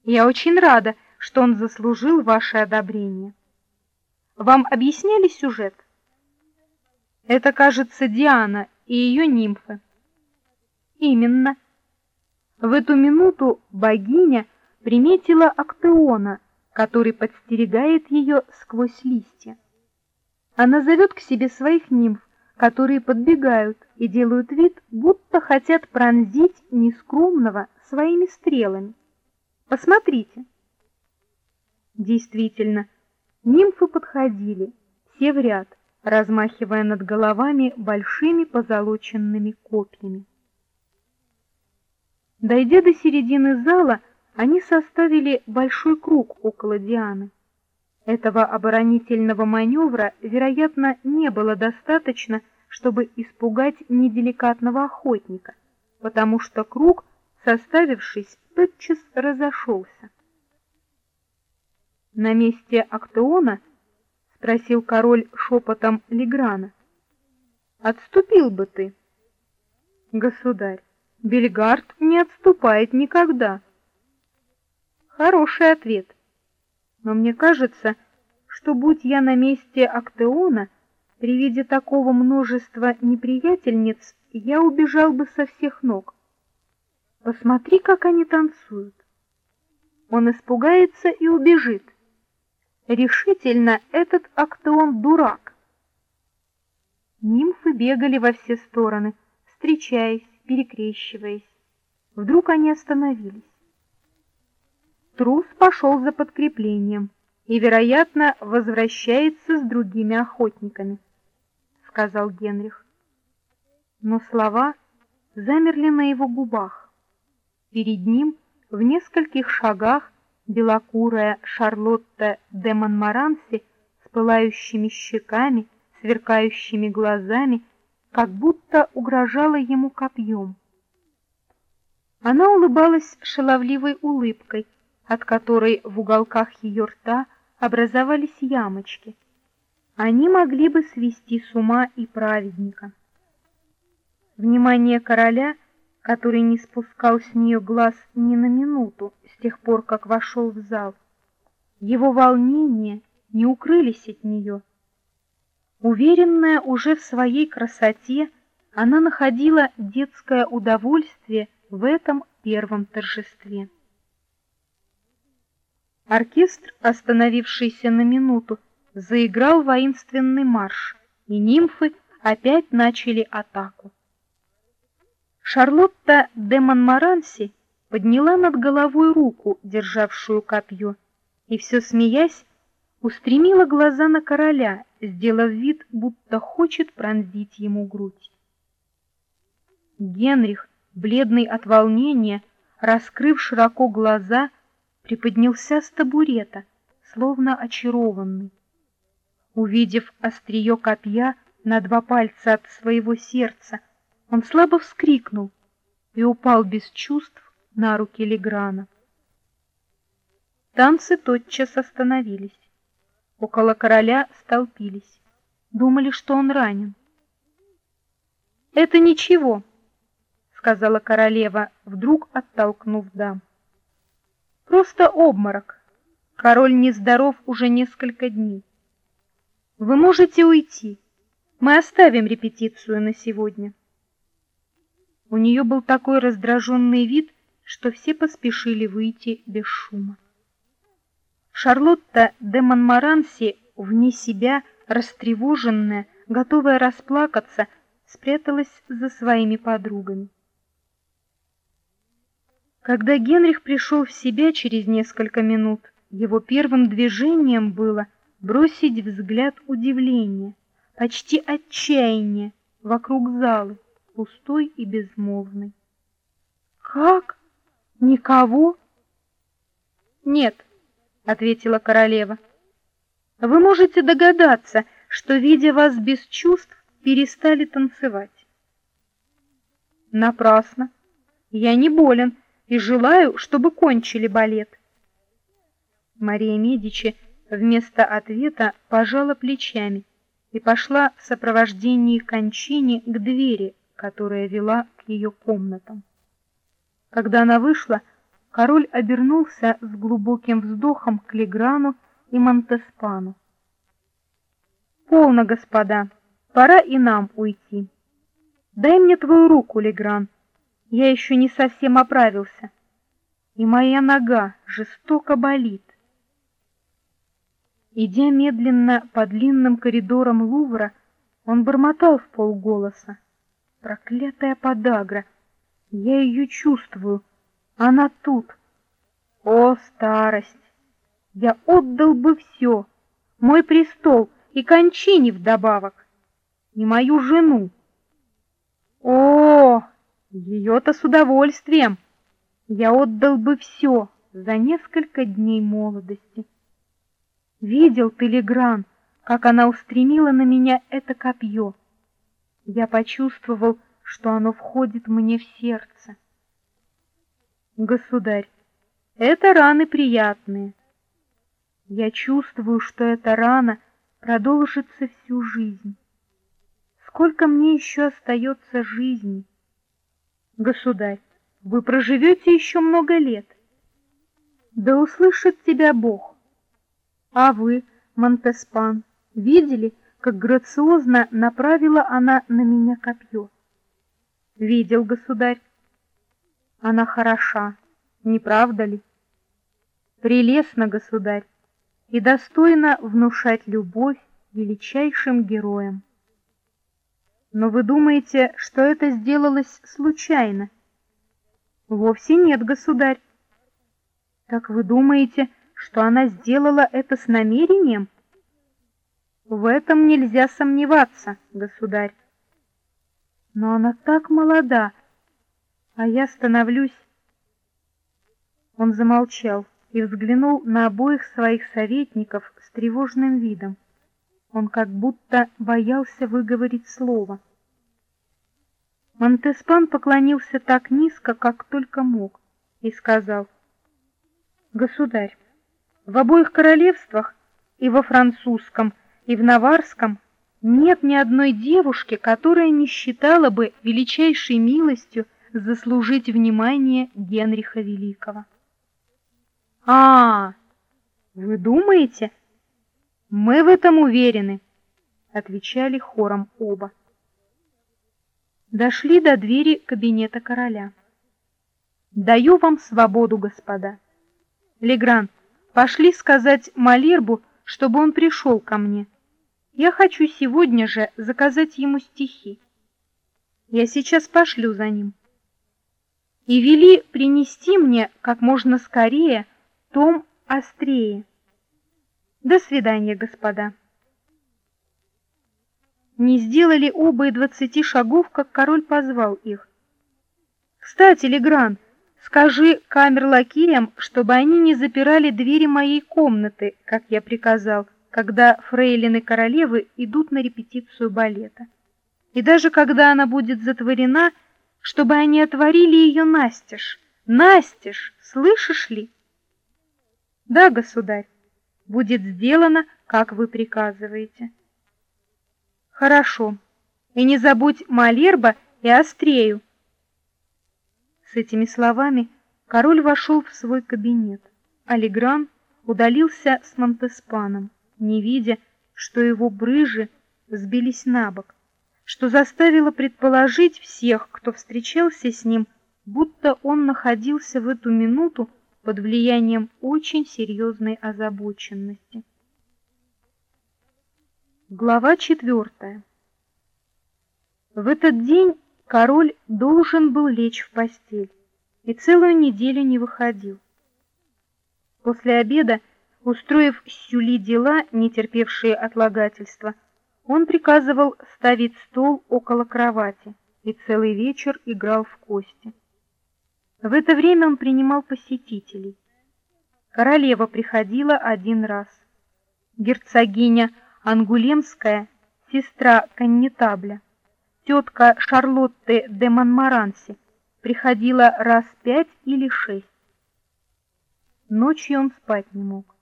Я очень рада, что он заслужил ваше одобрение. Вам объясняли сюжет? Это, кажется, Диана и ее нимфы. Именно. В эту минуту богиня приметила Актеона, который подстерегает ее сквозь листья. Она зовет к себе своих нимф, которые подбегают и делают вид, будто хотят пронзить нескромного своими стрелами. Посмотрите. Действительно, нимфы подходили, все в ряд, размахивая над головами большими позолоченными копьями. Дойдя до середины зала, они составили большой круг около Дианы. Этого оборонительного маневра, вероятно, не было достаточно, чтобы испугать неделикатного охотника, потому что круг, составившись, тотчас разошелся. На месте Актеона спросил король шепотом Леграна. Отступил бы ты, государь. Бельгард не отступает никогда. Хороший ответ. Но мне кажется, что будь я на месте Актеона, при виде такого множества неприятельниц я убежал бы со всех ног. Посмотри, как они танцуют. Он испугается и убежит. Решительно этот Актеон дурак. Нимфы бегали во все стороны, встречаясь, перекрещиваясь. Вдруг они остановились. Трус пошел за подкреплением и, вероятно, возвращается с другими охотниками, сказал Генрих. Но слова замерли на его губах. Перед ним в нескольких шагах белокурая Шарлотта де Монмаранси с пылающими щеками, сверкающими глазами, как будто угрожала ему копьем. Она улыбалась шаловливой улыбкой, от которой в уголках ее рта образовались ямочки. Они могли бы свести с ума и праведника. Внимание короля, который не спускал с нее глаз ни на минуту с тех пор, как вошел в зал, его волнение не укрылись от нее. Уверенная уже в своей красоте, она находила детское удовольствие в этом первом торжестве. Оркестр, остановившийся на минуту, заиграл воинственный марш, и нимфы опять начали атаку. Шарлотта де Монмаранси подняла над головой руку, державшую копье, и все смеясь, устремила глаза на короля, сделав вид, будто хочет пронзить ему грудь. Генрих, бледный от волнения, раскрыв широко глаза, приподнялся с табурета, словно очарованный. Увидев острие копья на два пальца от своего сердца, он слабо вскрикнул и упал без чувств на руки Леграна. Танцы тотчас остановились. Около короля столпились. Думали, что он ранен. Это ничего, сказала королева, вдруг оттолкнув дам. Просто обморок. Король нездоров уже несколько дней. Вы можете уйти. Мы оставим репетицию на сегодня. У нее был такой раздраженный вид, что все поспешили выйти без шума. Шарлотта де Монмаранси, вне себя, растревоженная, готовая расплакаться, спряталась за своими подругами. Когда Генрих пришел в себя через несколько минут, его первым движением было бросить взгляд удивления, почти отчаяния вокруг залы, пустой и безмолвной. Как? Никого? Нет, ответила королева. Вы можете догадаться, что видя вас без чувств, перестали танцевать. Напрасно. Я не болен и желаю, чтобы кончили балет. Мария Медичи вместо ответа пожала плечами и пошла в сопровождении Кончини к двери, которая вела к ее комнатам. Когда она вышла, король обернулся с глубоким вздохом к Леграну и Монтеспану. «Полно, господа, пора и нам уйти. Дай мне твою руку, Легран, я еще не совсем оправился, и моя нога жестоко болит». Идя медленно по длинным коридорам Лувра, он бормотал в полголоса. Проклятая подагра! Я ее чувствую. Она тут. О, старость! Я отдал бы все, мой престол и кончине вдобавок, и мою жену. О, ее-то с удовольствием! Я отдал бы все за несколько дней молодости. Видел ты, как она устремила на меня это копье? Я почувствовал, что оно входит мне в сердце. Государь, это раны приятные. Я чувствую, что эта рана продолжится всю жизнь. Сколько мне еще остается жизни? Государь, вы проживете еще много лет. Да услышит тебя Бог. А вы, Монтеспан, видели, как грациозно направила она на меня копье? Видел, государь. Она хороша, не правда ли? Прелестно, государь, и достойно внушать любовь величайшим героям. Но вы думаете, что это сделалось случайно? Вовсе нет, государь. Так вы думаете, что она сделала это с намерением? В этом нельзя сомневаться, государь. Но она так молода, а я становлюсь... Он замолчал и взглянул на обоих своих советников с тревожным видом. Он как будто боялся выговорить слово. Монтеспан поклонился так низко, как только мог, и сказал, «Государь, в обоих королевствах, и во французском, и в наварском, нет ни одной девушки, которая не считала бы величайшей милостью заслужить внимание Генриха Великого. А, вы думаете? Мы в этом уверены, отвечали хором оба. Дошли до двери кабинета короля. Даю вам свободу, господа. Легран, Пошли сказать Малирбу, чтобы он пришел ко мне. Я хочу сегодня же заказать ему стихи. Я сейчас пошлю за ним. И вели принести мне как можно скорее том острее. До свидания, господа. Не сделали оба и двадцати шагов, как король позвал их. Кстати, Легран, Скажи камер-лакеям, чтобы они не запирали двери моей комнаты, как я приказал, когда фрейлины королевы идут на репетицию балета. И даже когда она будет затворена, чтобы они отворили ее настежь. Настежь, слышишь ли? Да, государь, будет сделано, как вы приказываете. Хорошо. И не забудь Малерба и Острею. С этими словами король вошел в свой кабинет, а Легран удалился с Монтеспаном, не видя, что его брыжи сбились на бок, что заставило предположить всех, кто встречался с ним, будто он находился в эту минуту под влиянием очень серьезной озабоченности. Глава четвертая. В этот день Король должен был лечь в постель и целую неделю не выходил. После обеда, устроив Сюли дела, не терпевшие отлагательства, он приказывал ставить стол около кровати и целый вечер играл в кости. В это время он принимал посетителей. Королева приходила один раз. Герцогиня Ангулемская, сестра Коннетабля, тетка Шарлотты де Монмаранси приходила раз пять или шесть. Ночью он спать не мог.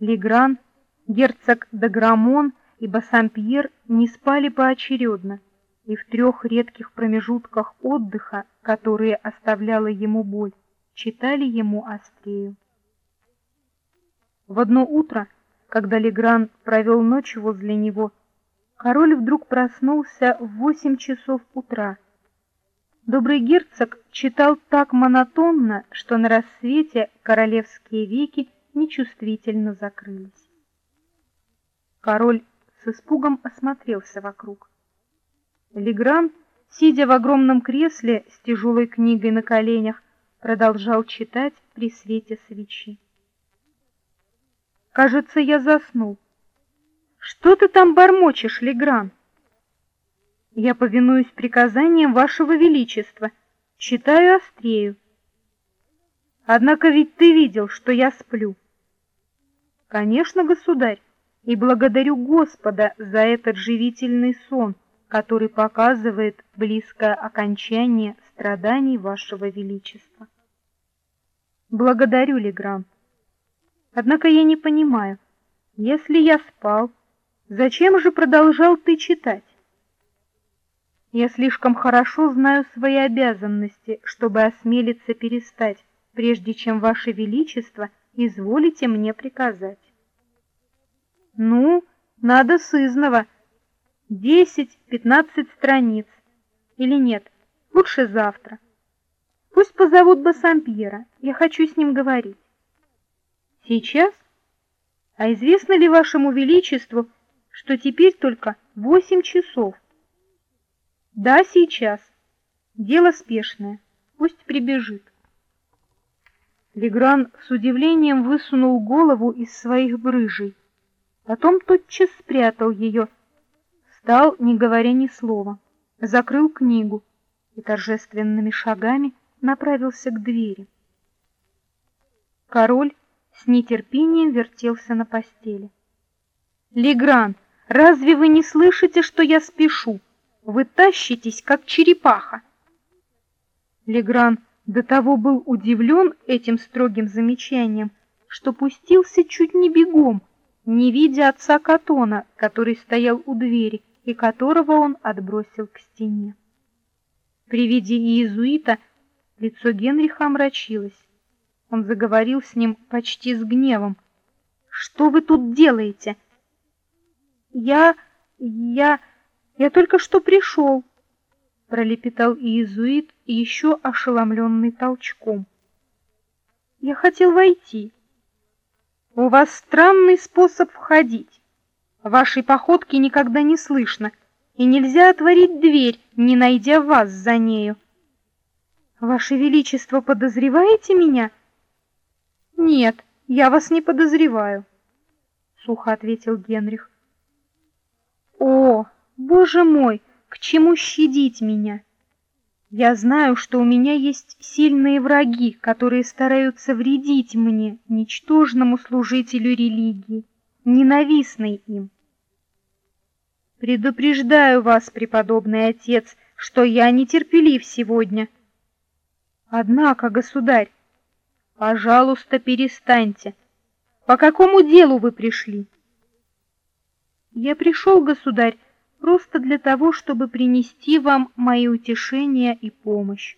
Легран, герцог де Грамон и Бассампьер не спали поочередно, и в трех редких промежутках отдыха, которые оставляла ему боль, читали ему Астрею. В одно утро, когда Легран провел ночь возле него, король вдруг проснулся в восемь часов утра. Добрый герцог читал так монотонно, что на рассвете королевские веки нечувствительно закрылись. Король с испугом осмотрелся вокруг. Легран, сидя в огромном кресле с тяжелой книгой на коленях, продолжал читать при свете свечи. Кажется, я заснул. Что ты там бормочешь, Легран? Я повинуюсь приказаниям вашего величества, читаю Астрею. Однако ведь ты видел, что я сплю. Конечно, государь, и благодарю Господа за этот живительный сон, который показывает близкое окончание страданий вашего величества. Благодарю, Легран. Однако я не понимаю, если я спал, зачем же продолжал ты читать? Я слишком хорошо знаю свои обязанности, чтобы осмелиться перестать, прежде чем ваше величество изволите мне приказать. Ну, надо сызново. Десять-пятнадцать страниц. Или нет, лучше завтра. Пусть позовут Бассампьера, я хочу с ним говорить. Сейчас? А известно ли вашему величеству, что теперь только восемь часов? Да, сейчас. Дело спешное. Пусть прибежит. Легран с удивлением высунул голову из своих брыжей. Потом тотчас спрятал ее, встал, не говоря ни слова, закрыл книгу и торжественными шагами направился к двери. Король с нетерпением вертелся на постели. «Легран, разве вы не слышите, что я спешу? Вы тащитесь, как черепаха!» Легран до того был удивлен этим строгим замечанием, что пустился чуть не бегом, не видя отца Катона, который стоял у двери и которого он отбросил к стене. При виде иезуита лицо Генриха омрачилось. Он заговорил с ним почти с гневом. Что вы тут делаете? Я я я только что пришел», — пролепетал иезуит, еще ошеломленный толчком. Я хотел войти. У вас странный способ входить. Вашей походки никогда не слышно, и нельзя отворить дверь, не найдя вас за нею. Ваше величество, подозреваете меня? Нет, я вас не подозреваю, сухо ответил Генрих. О, боже мой, к чему щадить меня? Я знаю, что у меня есть сильные враги, которые стараются вредить мне, ничтожному служителю религии, ненавистной им. Предупреждаю вас, преподобный отец, что я нетерпелив сегодня. Однако, государь, Пожалуйста, перестаньте. По какому делу вы пришли? Я пришел, государь, просто для того, чтобы принести вам мои утешения и помощь.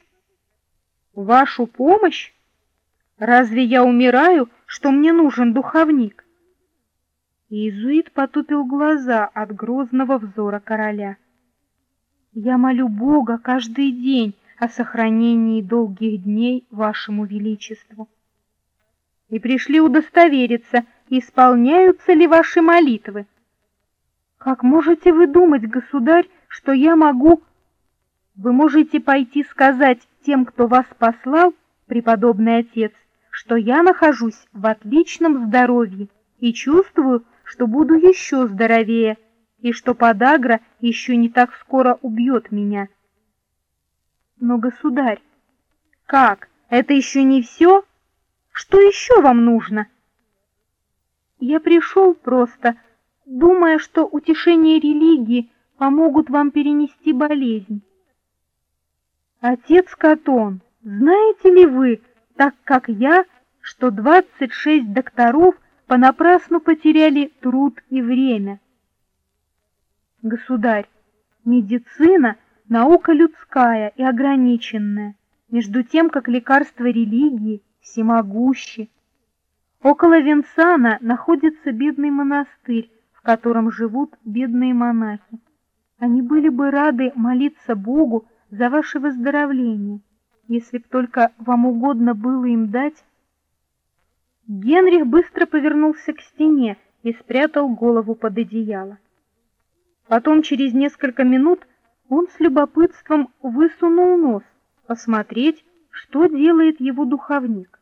Вашу помощь? Разве я умираю, что мне нужен духовник? Иезуит потупил глаза от грозного взора короля. Я молю Бога каждый день о сохранении долгих дней вашему величеству. И пришли удостовериться, исполняются ли ваши молитвы. Как можете вы думать, государь, что я могу... Вы можете пойти сказать тем, кто вас послал, преподобный отец, что я нахожусь в отличном здоровье и чувствую, что буду еще здоровее, и что подагра еще не так скоро убьет меня. Но, государь, как? Это еще не все? Что еще вам нужно? Я пришел просто, думая, что утешение религии помогут вам перенести болезнь. Отец Катон, знаете ли вы, так как я, что 26 докторов понапрасну потеряли труд и время? Государь, медицина — наука людская и ограниченная, между тем, как лекарство религии всемогущи. Около Венсана находится бедный монастырь, котором живут бедные монахи. Они были бы рады молиться Богу за ваше выздоровление, если б только вам угодно было им дать. Генрих быстро повернулся к стене и спрятал голову под одеяло. Потом, через несколько минут, он с любопытством высунул нос, посмотреть, что делает его духовник.